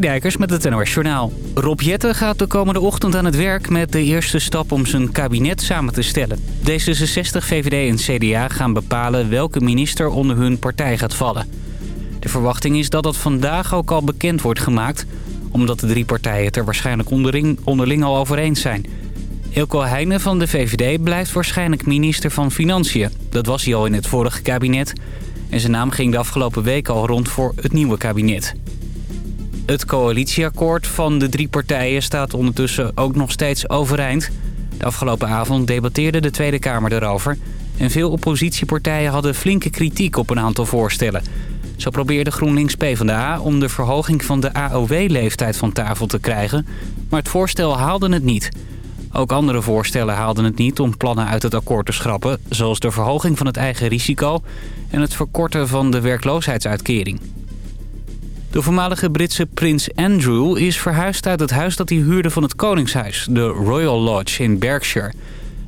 Dijkers met het NOS Journaal. Rob Jetten gaat de komende ochtend aan het werk met de eerste stap om zijn kabinet samen te stellen. D66, VVD en CDA gaan bepalen welke minister onder hun partij gaat vallen. De verwachting is dat dat vandaag ook al bekend wordt gemaakt... omdat de drie partijen het er waarschijnlijk onderling, onderling al over eens zijn. Elko Heijnen van de VVD blijft waarschijnlijk minister van Financiën. Dat was hij al in het vorige kabinet... en zijn naam ging de afgelopen week al rond voor het nieuwe kabinet. Het coalitieakkoord van de drie partijen staat ondertussen ook nog steeds overeind. De afgelopen avond debatteerde de Tweede Kamer erover... en veel oppositiepartijen hadden flinke kritiek op een aantal voorstellen. Zo probeerde GroenLinks PvdA om de verhoging van de AOW-leeftijd van tafel te krijgen... maar het voorstel haalde het niet. Ook andere voorstellen haalden het niet om plannen uit het akkoord te schrappen... zoals de verhoging van het eigen risico en het verkorten van de werkloosheidsuitkering. De voormalige Britse prins Andrew is verhuisd uit het huis dat hij huurde van het Koningshuis, de Royal Lodge in Berkshire.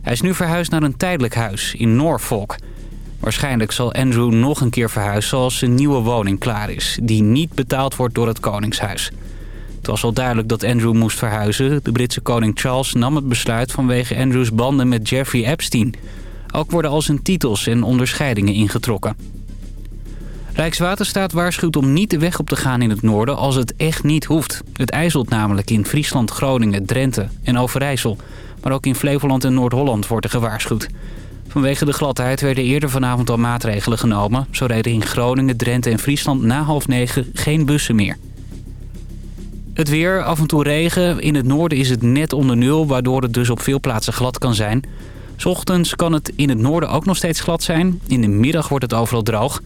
Hij is nu verhuisd naar een tijdelijk huis in Norfolk. Waarschijnlijk zal Andrew nog een keer verhuizen als zijn nieuwe woning klaar is, die niet betaald wordt door het Koningshuis. Het was al duidelijk dat Andrew moest verhuizen. De Britse koning Charles nam het besluit vanwege Andrews banden met Jeffrey Epstein. Ook worden al zijn titels en onderscheidingen ingetrokken. Rijkswaterstaat waarschuwt om niet de weg op te gaan in het noorden als het echt niet hoeft. Het ijzelt namelijk in Friesland, Groningen, Drenthe en Overijssel. Maar ook in Flevoland en Noord-Holland wordt er gewaarschuwd. Vanwege de gladheid werden eerder vanavond al maatregelen genomen. Zo reden in Groningen, Drenthe en Friesland na half negen geen bussen meer. Het weer, af en toe regen. In het noorden is het net onder nul, waardoor het dus op veel plaatsen glad kan zijn. S ochtends kan het in het noorden ook nog steeds glad zijn. In de middag wordt het overal droog.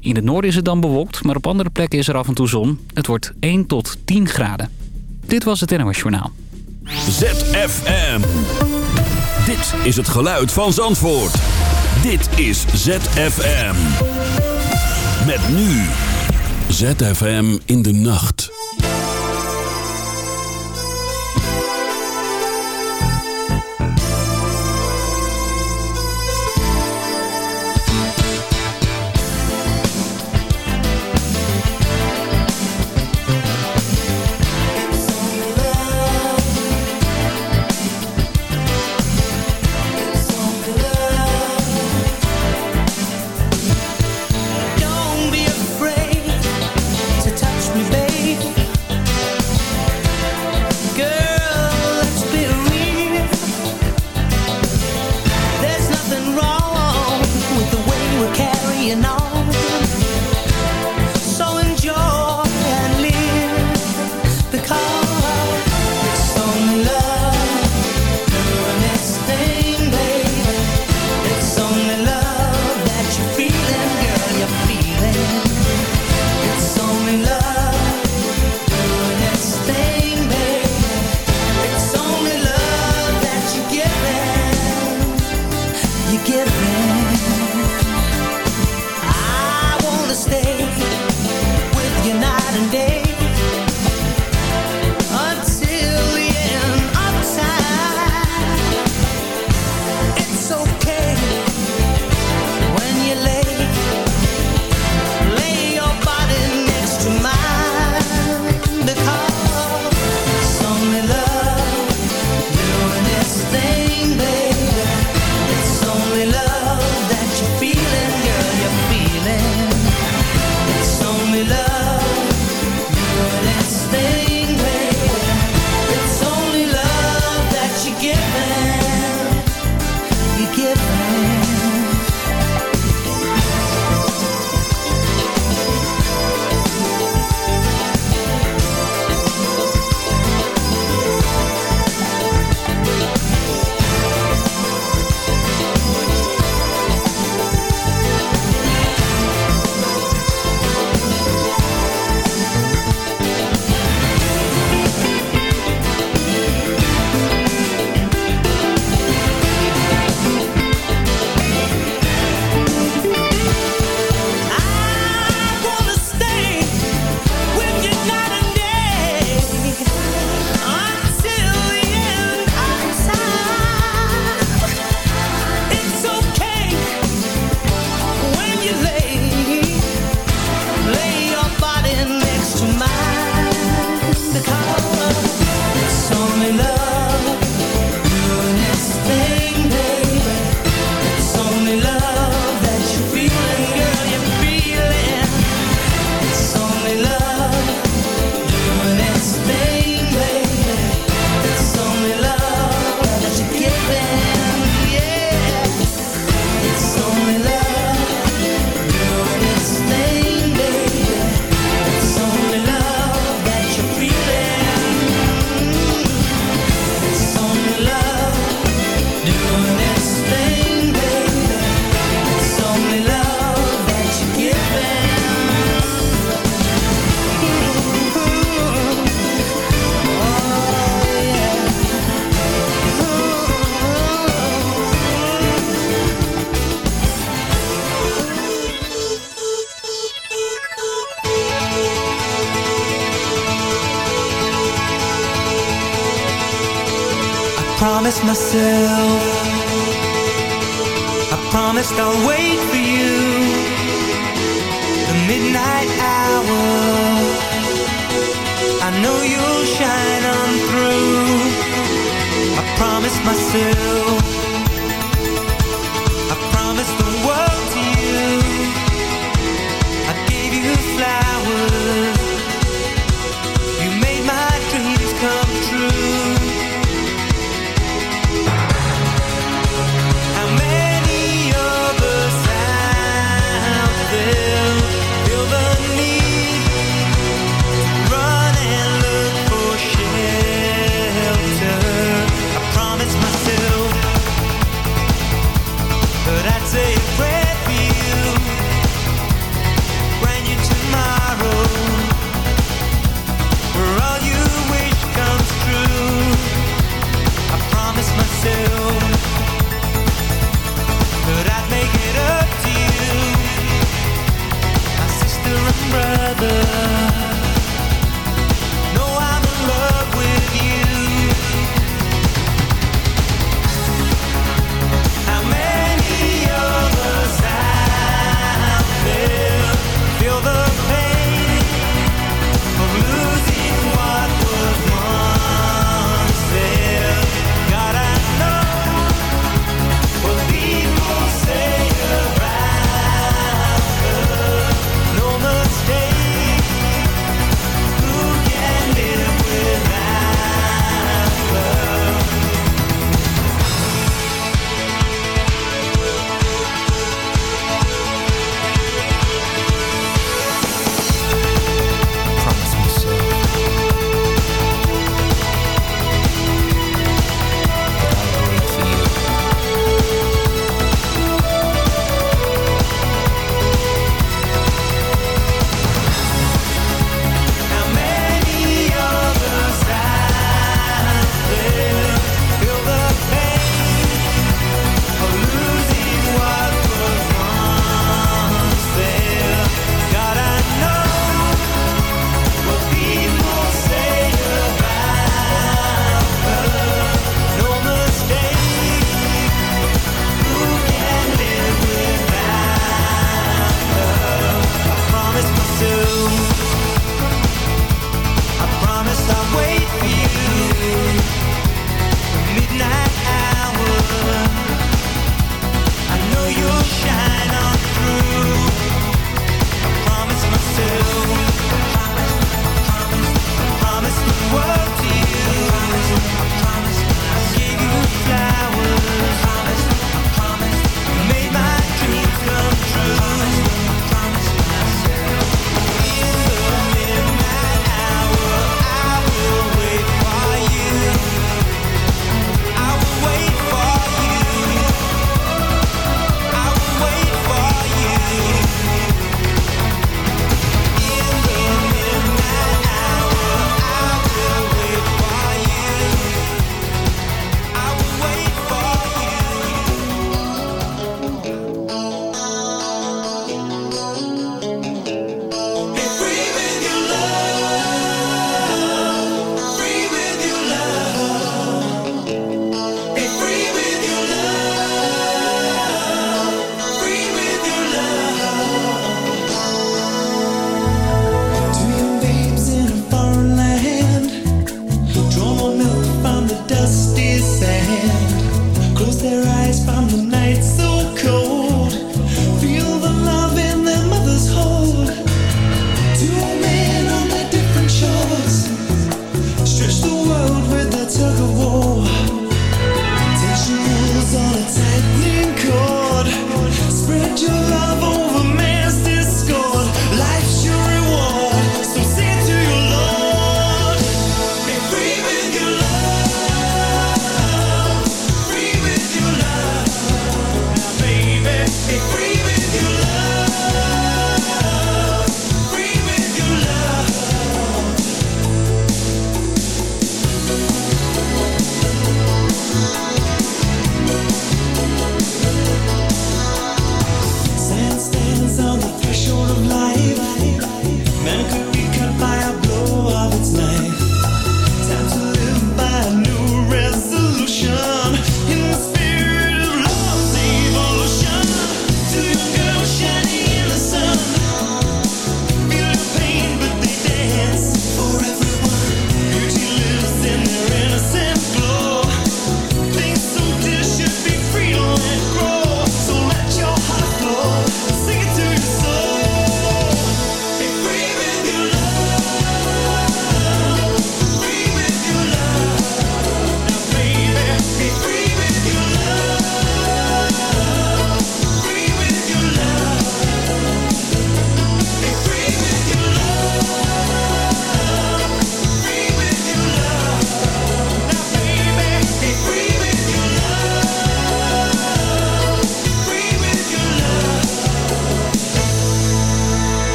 In het noorden is het dan bewolkt, maar op andere plekken is er af en toe zon. Het wordt 1 tot 10 graden. Dit was het NOS Journaal. ZFM. Dit is het geluid van Zandvoort. Dit is ZFM. Met nu. ZFM in de nacht.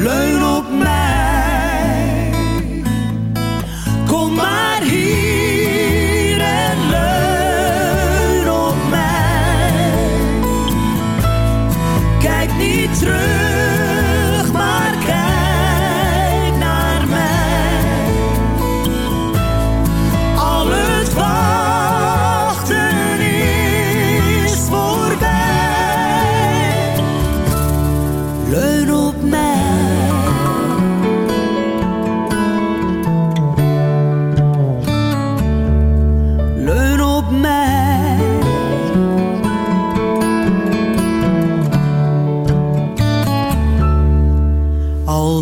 沦落。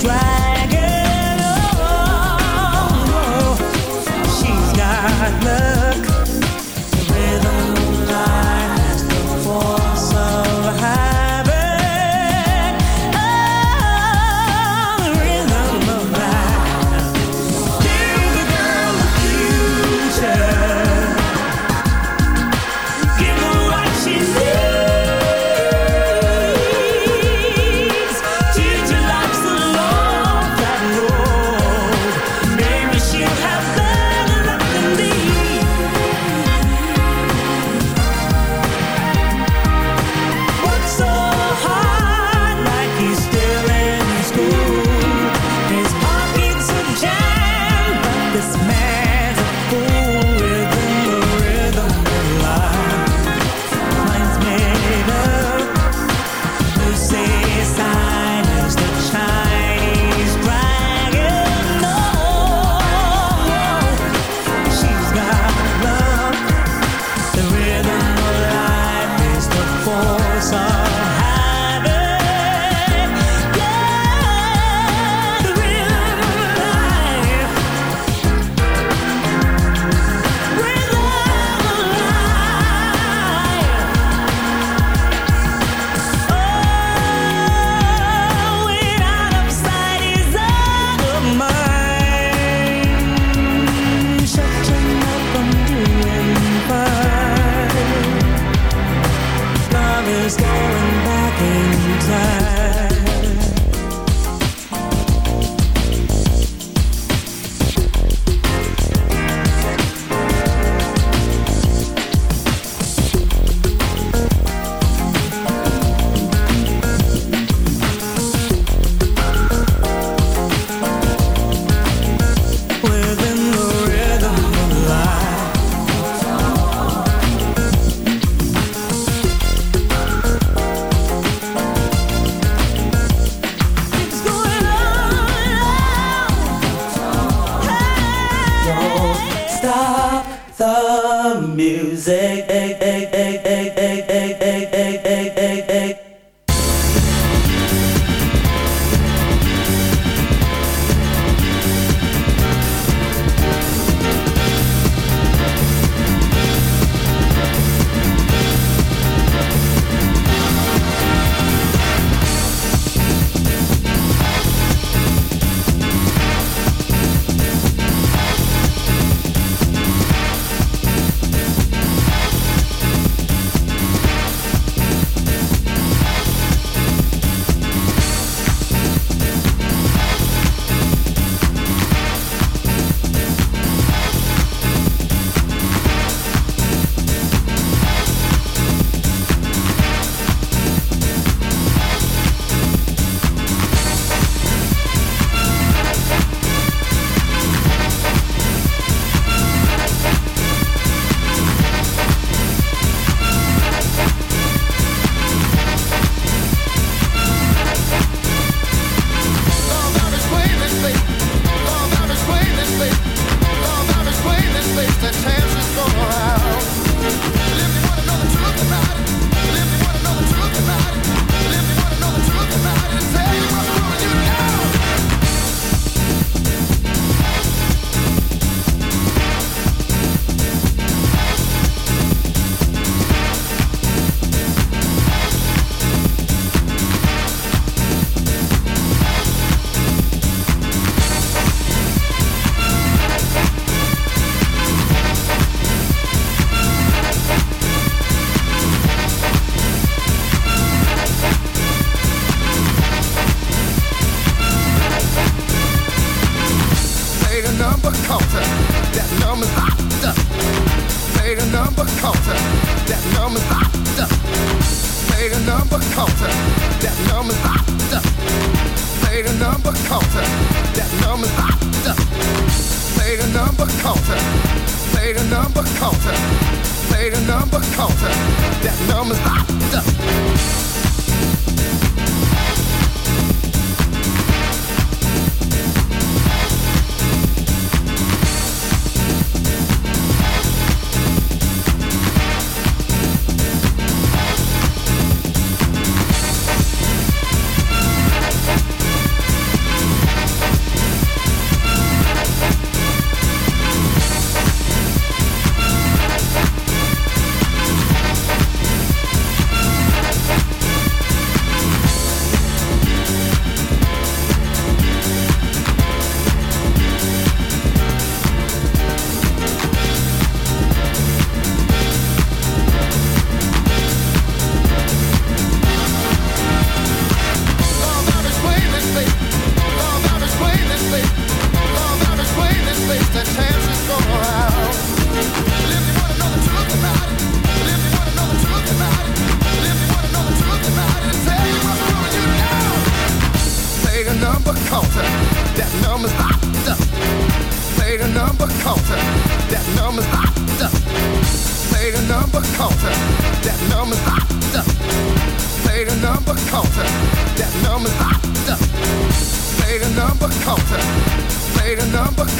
drive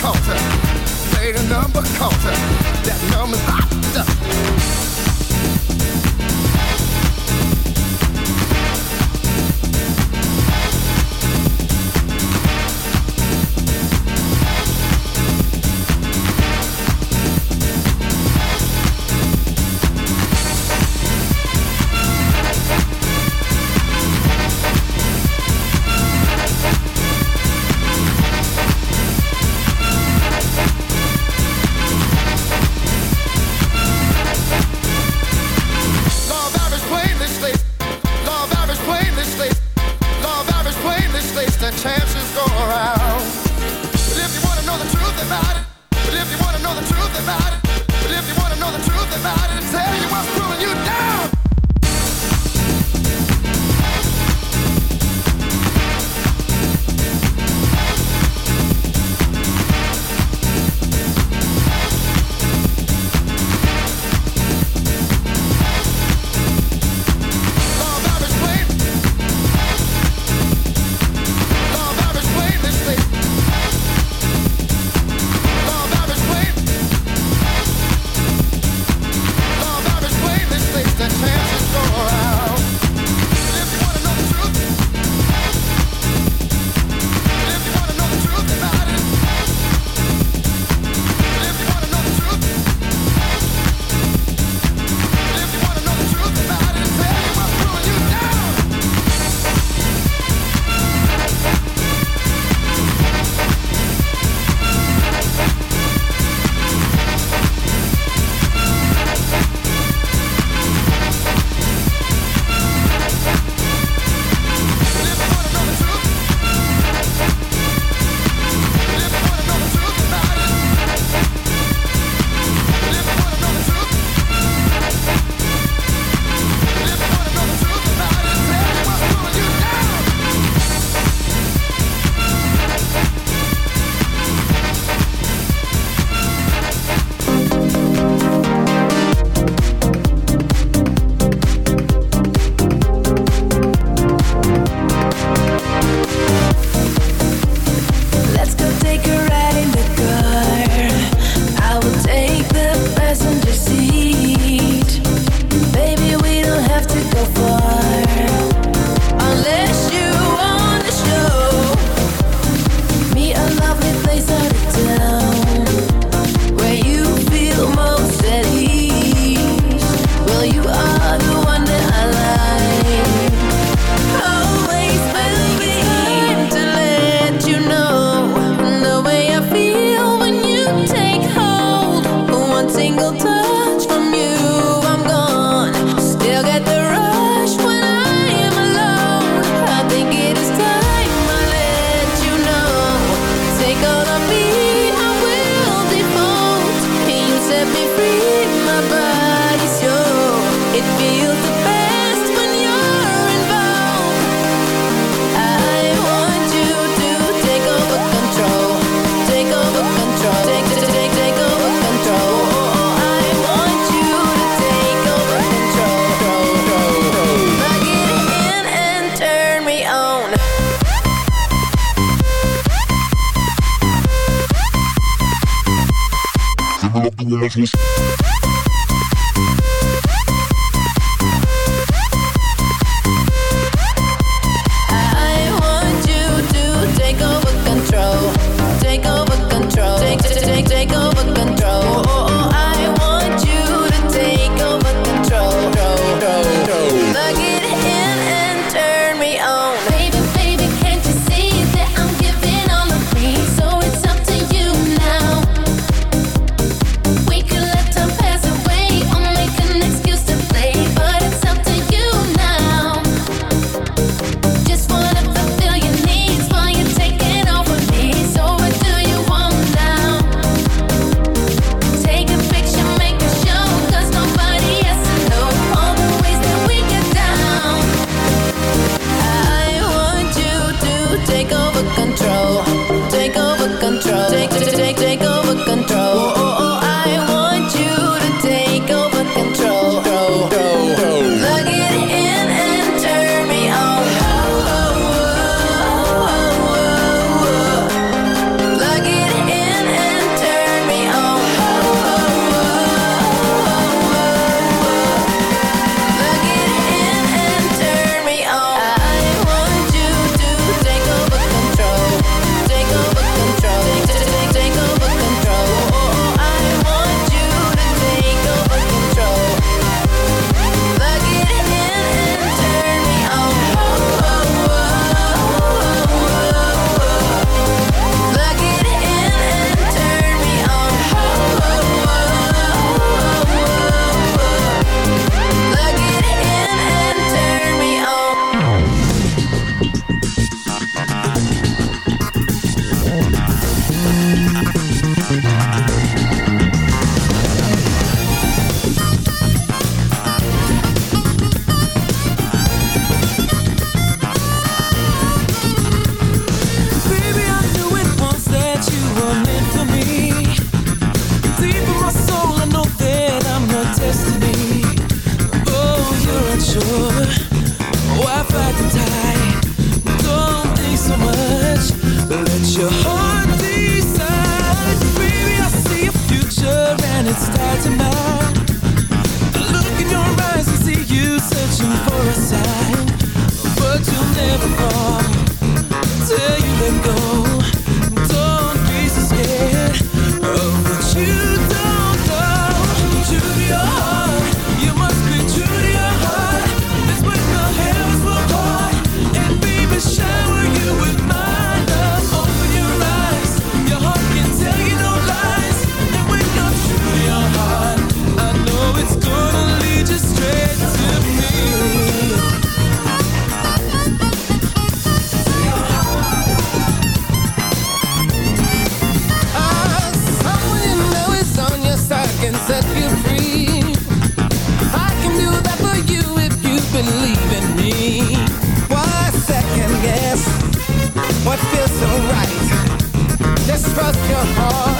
counter. Play the number counter. That number's heart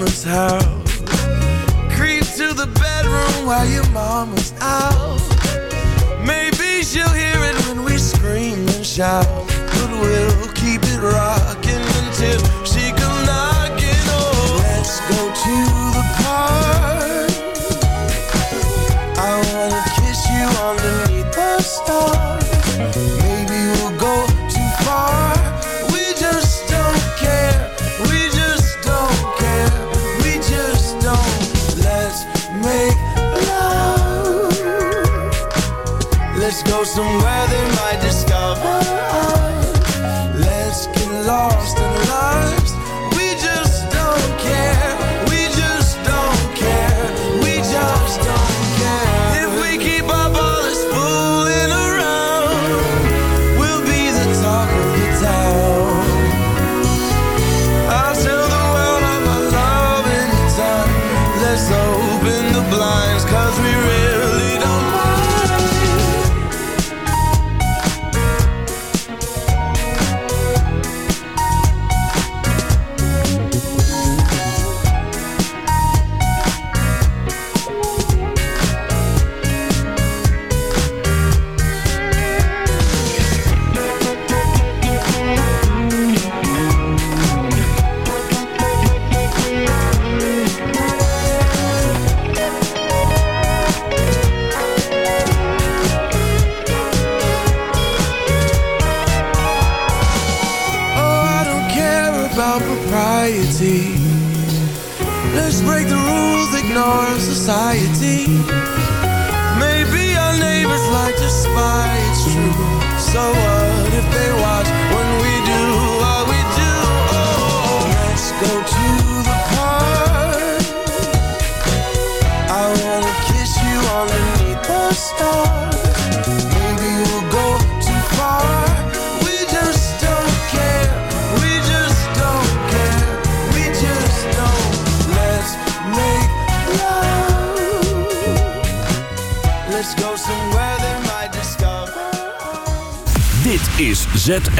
mama's house. Creep to the bedroom while your mama's out. Maybe she'll hear it when we scream and shout. But we'll keep it rocking until she comes knocking. Oh, let's go to the park. somewhere that